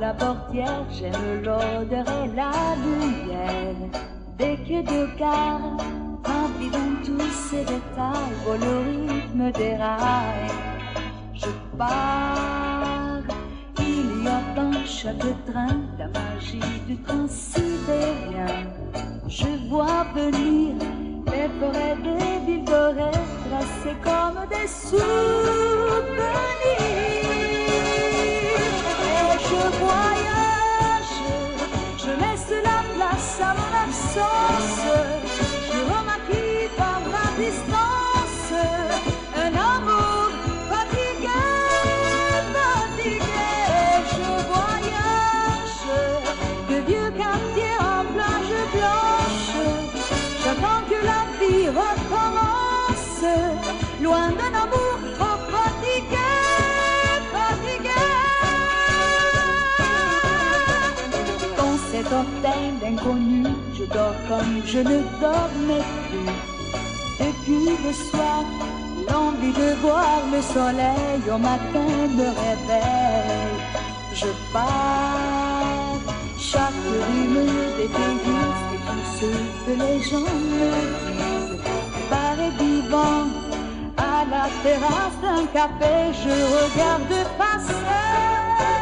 la portière, j'aime l'odeur et la lumière. Dès que deux quarts, dans tous ces détails, oh, le rythme des rails. Je pars, il y a dans chaque train la magie du transibérien. Je vois venir les forêts des villes dorées comme des souvenirs. Je remarque par la distance un amour fatigué, fatigué. Je voyage de vieux quartiers en plage blanche. J'attends que la vie recommence, loin d'un amour je dors comme je ne dormais plus. Et puis le soir, l'envie de voir le soleil au matin me réveille. Je pars, chaque rue me dépaysise et tout ce que les gens me disent paraît vivant. À la terrasse d'un café, je regarde passer